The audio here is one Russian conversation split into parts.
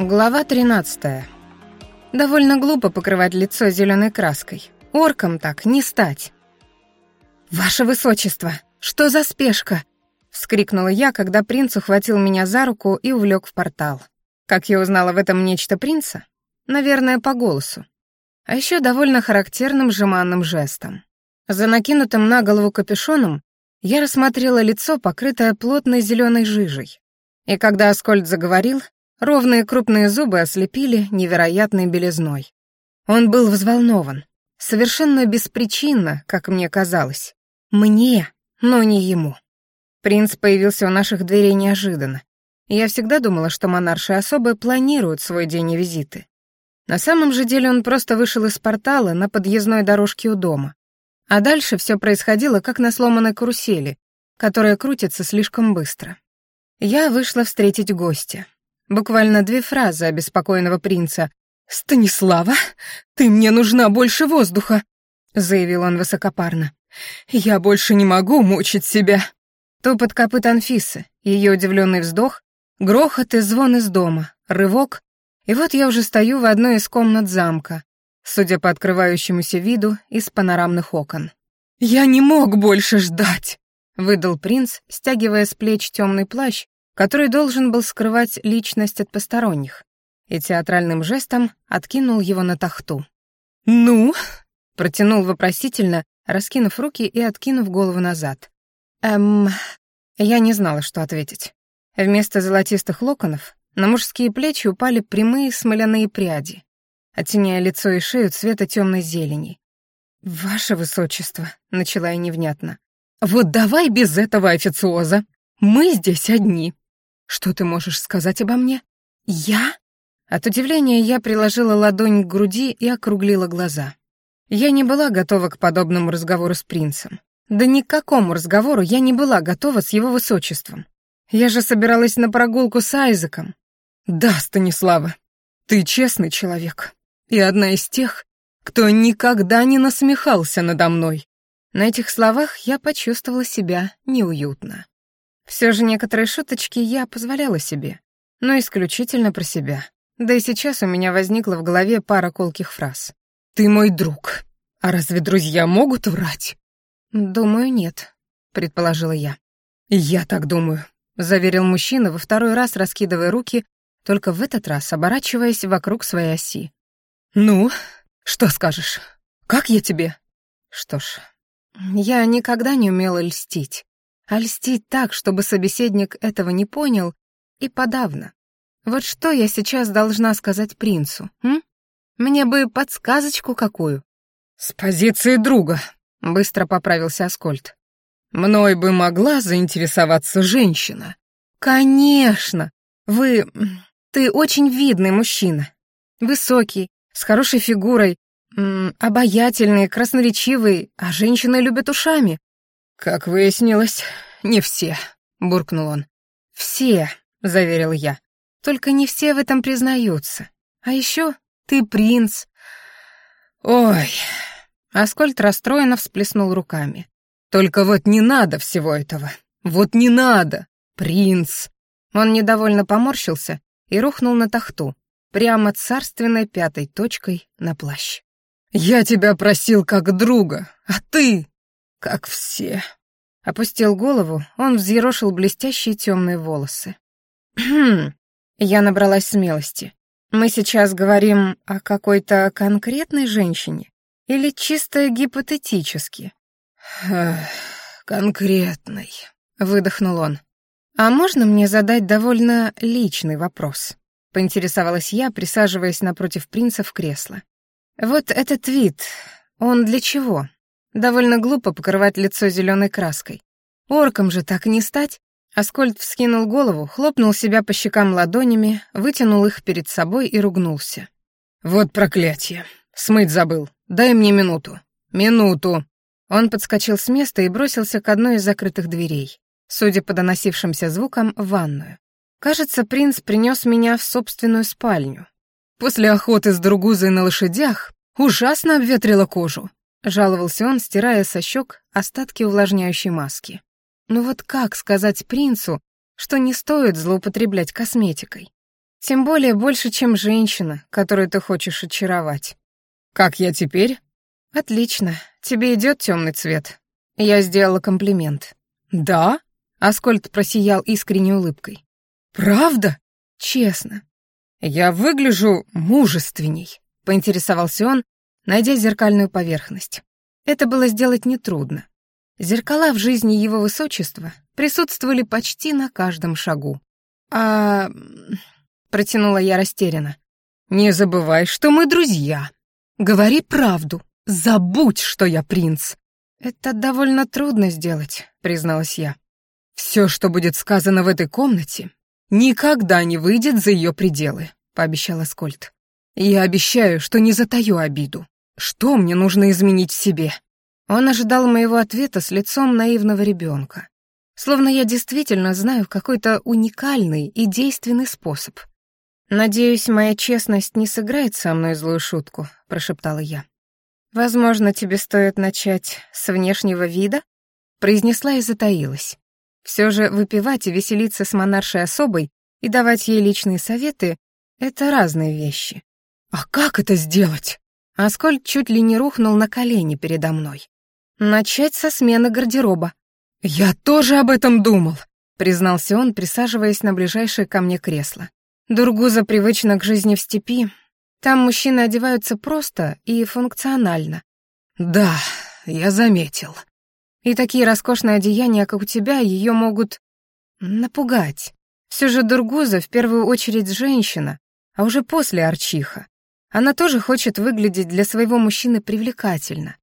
Глава 13. Довольно глупо покрывать лицо зеленой краской. Орком так не стать. «Ваше высочество, что за спешка?» — вскрикнула я, когда принц ухватил меня за руку и увлек в портал. Как я узнала в этом нечто принца? Наверное, по голосу. А еще довольно характерным жеманным жестом. За накинутым на голову капюшоном я рассмотрела лицо, покрытое плотной зеленой жижей. И когда Аскольд заговорил, ровные крупные зубы ослепили невероятной белизной. Он был взволнован, совершенно беспричинно, как мне казалось. Мне, но не ему. Принц появился у наших дверей неожиданно. Я всегда думала, что монарши особо планируют свой день и визиты. На самом же деле он просто вышел из портала на подъездной дорожке у дома. А дальше все происходило, как на сломанной карусели, которая крутится слишком быстро. Я вышла встретить гостя. Буквально две фразы обеспокоенного принца. «Станислава, ты мне нужна больше воздуха», — заявил он высокопарно. «Я больше не могу мучить себя». Топот копыт Анфисы, ее удивленный вздох, грохот и звон из дома, рывок, и вот я уже стою в одной из комнат замка, судя по открывающемуся виду из панорамных окон. «Я не мог больше ждать!» — выдал принц, стягивая с плеч темный плащ, который должен был скрывать личность от посторонних, и театральным жестом откинул его на тахту. «Ну?» — протянул вопросительно, раскинув руки и откинув голову назад. «Эм...» Я не знала, что ответить. Вместо золотистых локонов на мужские плечи упали прямые смоляные пряди, оттеняя лицо и шею цвета темной зелени. «Ваше высочество», — начала я невнятно. «Вот давай без этого официоза. Мы здесь одни. Что ты можешь сказать обо мне?» «Я?» От удивления я приложила ладонь к груди и округлила глаза. Я не была готова к подобному разговору с принцем. Да ни к какому разговору я не была готова с его высочеством. Я же собиралась на прогулку с Айзеком. Да, Станислава, ты честный человек. И одна из тех, кто никогда не насмехался надо мной. На этих словах я почувствовала себя неуютно. Все же некоторые шуточки я позволяла себе, но исключительно про себя. Да и сейчас у меня возникла в голове пара колких фраз. «Ты мой друг. А разве друзья могут врать?» «Думаю, нет», — предположила я. «Я так думаю», — заверил мужчина, во второй раз раскидывая руки только в этот раз оборачиваясь вокруг своей оси. «Ну, что скажешь? Как я тебе?» Что ж, я никогда не умела льстить. А льстить так, чтобы собеседник этого не понял, и подавно. Вот что я сейчас должна сказать принцу, м? Мне бы подсказочку какую. «С позиции друга», — быстро поправился Аскольд. «Мной бы могла заинтересоваться женщина». «Конечно! Вы... Ты очень видный мужчина. Высокий, с хорошей фигурой, м, обаятельный, красноречивый, а женщины любят ушами. Как выяснилось, не все, буркнул он. Все, заверил я. Только не все в этом признаются. А еще ты принц. Ой. Аскольд расстроенно всплеснул руками. Только вот не надо всего этого. Вот не надо. Принц. Он недовольно поморщился и рухнул на тахту, прямо царственной пятой точкой на плащ. «Я тебя просил как друга, а ты...» «Как все...» Опустил голову, он взъерошил блестящие темные волосы. «Хм...» Я набралась смелости. «Мы сейчас говорим о какой-то конкретной женщине? Или чисто гипотетически?» «Конкретной», — выдохнул он. «А можно мне задать довольно личный вопрос?» — поинтересовалась я, присаживаясь напротив принца в кресло. «Вот этот вид, он для чего? Довольно глупо покрывать лицо зеленой краской. Орком же так не стать». Аскольд вскинул голову, хлопнул себя по щекам ладонями, вытянул их перед собой и ругнулся. «Вот проклятие! Смыть забыл. Дай мне минуту. Минуту!» Он подскочил с места и бросился к одной из закрытых дверей судя по доносившимся звукам, в ванную. Кажется, принц принес меня в собственную спальню. После охоты с другузой на лошадях ужасно обветрила кожу, жаловался он, стирая со щек остатки увлажняющей маски. Ну вот как сказать принцу, что не стоит злоупотреблять косметикой? Тем более больше, чем женщина, которую ты хочешь очаровать. Как я теперь? Отлично. Тебе идет темный цвет. Я сделала комплимент. Да? Аскольд просиял искренней улыбкой. Правда? Честно. Я выгляжу мужественней, поинтересовался он, найдя зеркальную поверхность. Это было сделать нетрудно. Зеркала в жизни его высочества присутствовали почти на каждом шагу. «А...» — протянула я растерянно. «Не забывай, что мы друзья. Говори правду. Забудь, что я принц». «Это довольно трудно сделать», — призналась я. «Все, что будет сказано в этой комнате, никогда не выйдет за ее пределы», — пообещал Аскольд. «Я обещаю, что не затаю обиду. Что мне нужно изменить в себе?» Он ожидал моего ответа с лицом наивного ребенка. Словно я действительно знаю какой-то уникальный и действенный способ. «Надеюсь, моя честность не сыграет со мной злую шутку», — прошептала я. «Возможно, тебе стоит начать с внешнего вида?» произнесла и затаилась. Все же выпивать и веселиться с монаршей особой и давать ей личные советы — это разные вещи. «А как это сделать?» Аскольд чуть ли не рухнул на колени передо мной. «Начать со смены гардероба». «Я тоже об этом думал», — признался он, присаживаясь на ближайшее ко мне кресло. Дургуза привычна к жизни в степи. Там мужчины одеваются просто и функционально. «Да, я заметил», и такие роскошные одеяния, как у тебя, ее могут напугать. Все же Дургуза в первую очередь женщина, а уже после Арчиха. Она тоже хочет выглядеть для своего мужчины привлекательно.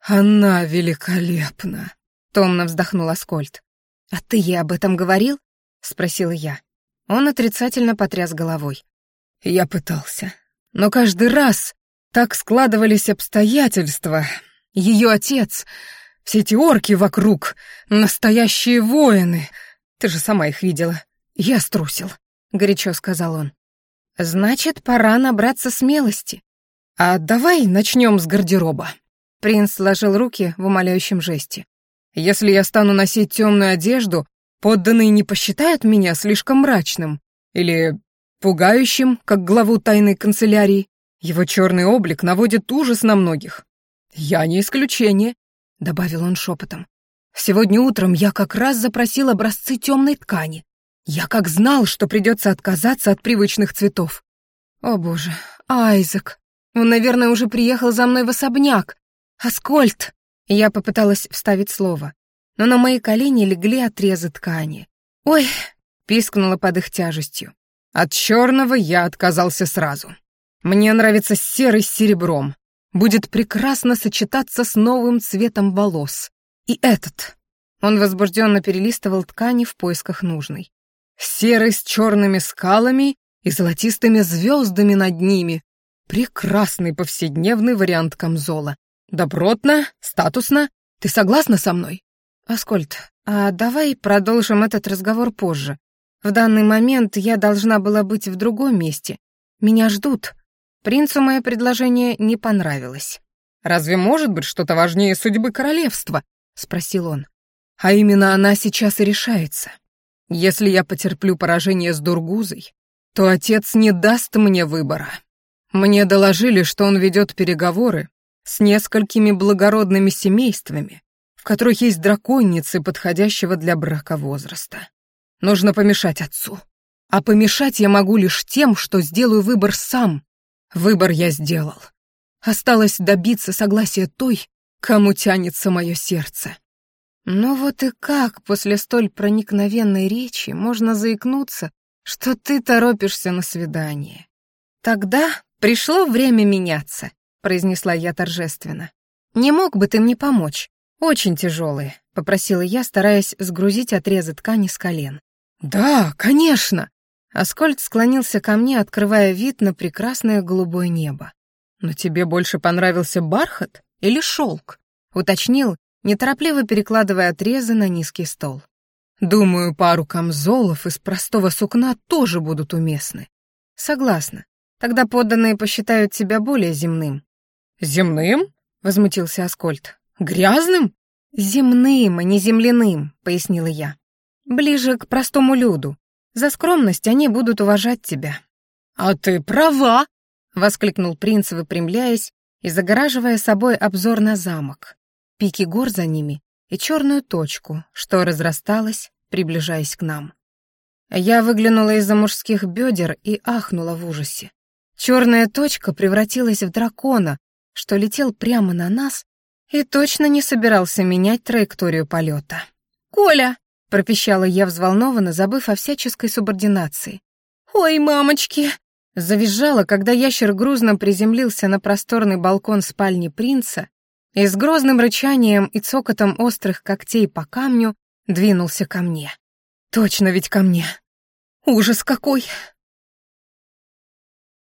«Она великолепна», — томно вздохнул Аскольд. «А ты ей об этом говорил?» — спросила я. Он отрицательно потряс головой. «Я пытался. Но каждый раз так складывались обстоятельства. Ее отец все эти орки вокруг, настоящие воины. Ты же сама их видела. Я струсил, — горячо сказал он. Значит, пора набраться смелости. А давай начнем с гардероба. Принц сложил руки в умоляющем жесте. Если я стану носить темную одежду, подданные не посчитают меня слишком мрачным или пугающим, как главу тайной канцелярии. Его черный облик наводит ужас на многих. Я не исключение. — добавил он шепотом. «Сегодня утром я как раз запросил образцы темной ткани. Я как знал, что придется отказаться от привычных цветов». «О боже, Айзек, он, наверное, уже приехал за мной в особняк. Аскольд!» Я попыталась вставить слово, но на мои колени легли отрезы ткани. «Ой!» — пискнула под их тяжестью. «От черного я отказался сразу. Мне нравится серый с серебром будет прекрасно сочетаться с новым цветом волос. И этот. Он возбужденно перелистывал ткани в поисках нужной. Серый с черными скалами и золотистыми звездами над ними. Прекрасный повседневный вариант камзола. Добротно, статусно. Ты согласна со мной? Аскольд, а давай продолжим этот разговор позже. В данный момент я должна была быть в другом месте. Меня ждут. Принцу мое предложение не понравилось. «Разве может быть что-то важнее судьбы королевства?» — спросил он. «А именно она сейчас и решается. Если я потерплю поражение с Дургузой, то отец не даст мне выбора. Мне доложили, что он ведет переговоры с несколькими благородными семействами, в которых есть драконицы подходящего для брака возраста. Нужно помешать отцу. А помешать я могу лишь тем, что сделаю выбор сам, Выбор я сделал. Осталось добиться согласия той, кому тянется мое сердце. Но вот и как после столь проникновенной речи можно заикнуться, что ты торопишься на свидание? Тогда пришло время меняться, произнесла я торжественно. Не мог бы ты мне помочь? Очень тяжелые, попросила я, стараясь сгрузить отрезы ткани с колен. Да, конечно, Аскольд склонился ко мне, открывая вид на прекрасное голубое небо. «Но тебе больше понравился бархат или шелк?» — уточнил, неторопливо перекладывая отрезы на низкий стол. «Думаю, пару камзолов из простого сукна тоже будут уместны». «Согласна. Тогда подданные посчитают тебя более земным». «Земным?» — возмутился Аскольд. «Грязным?» «Земным, а не земляным», — пояснила я. «Ближе к простому люду, За скромность они будут уважать тебя». «А ты права!» — воскликнул принц, выпрямляясь и загораживая собой обзор на замок, пики гор за ними и черную точку, что разрасталась, приближаясь к нам. Я выглянула из-за мужских бедер и ахнула в ужасе. Черная точка превратилась в дракона, что летел прямо на нас и точно не собирался менять траекторию полета. «Коля!» — пропищала я взволнованно, забыв о всяческой субординации. «Ой, мамочки!» Завизжала, когда ящер грузно приземлился на просторный балкон спальни принца и с грозным рычанием и цокотом острых когтей по камню двинулся ко мне. Точно ведь ко мне. Ужас какой!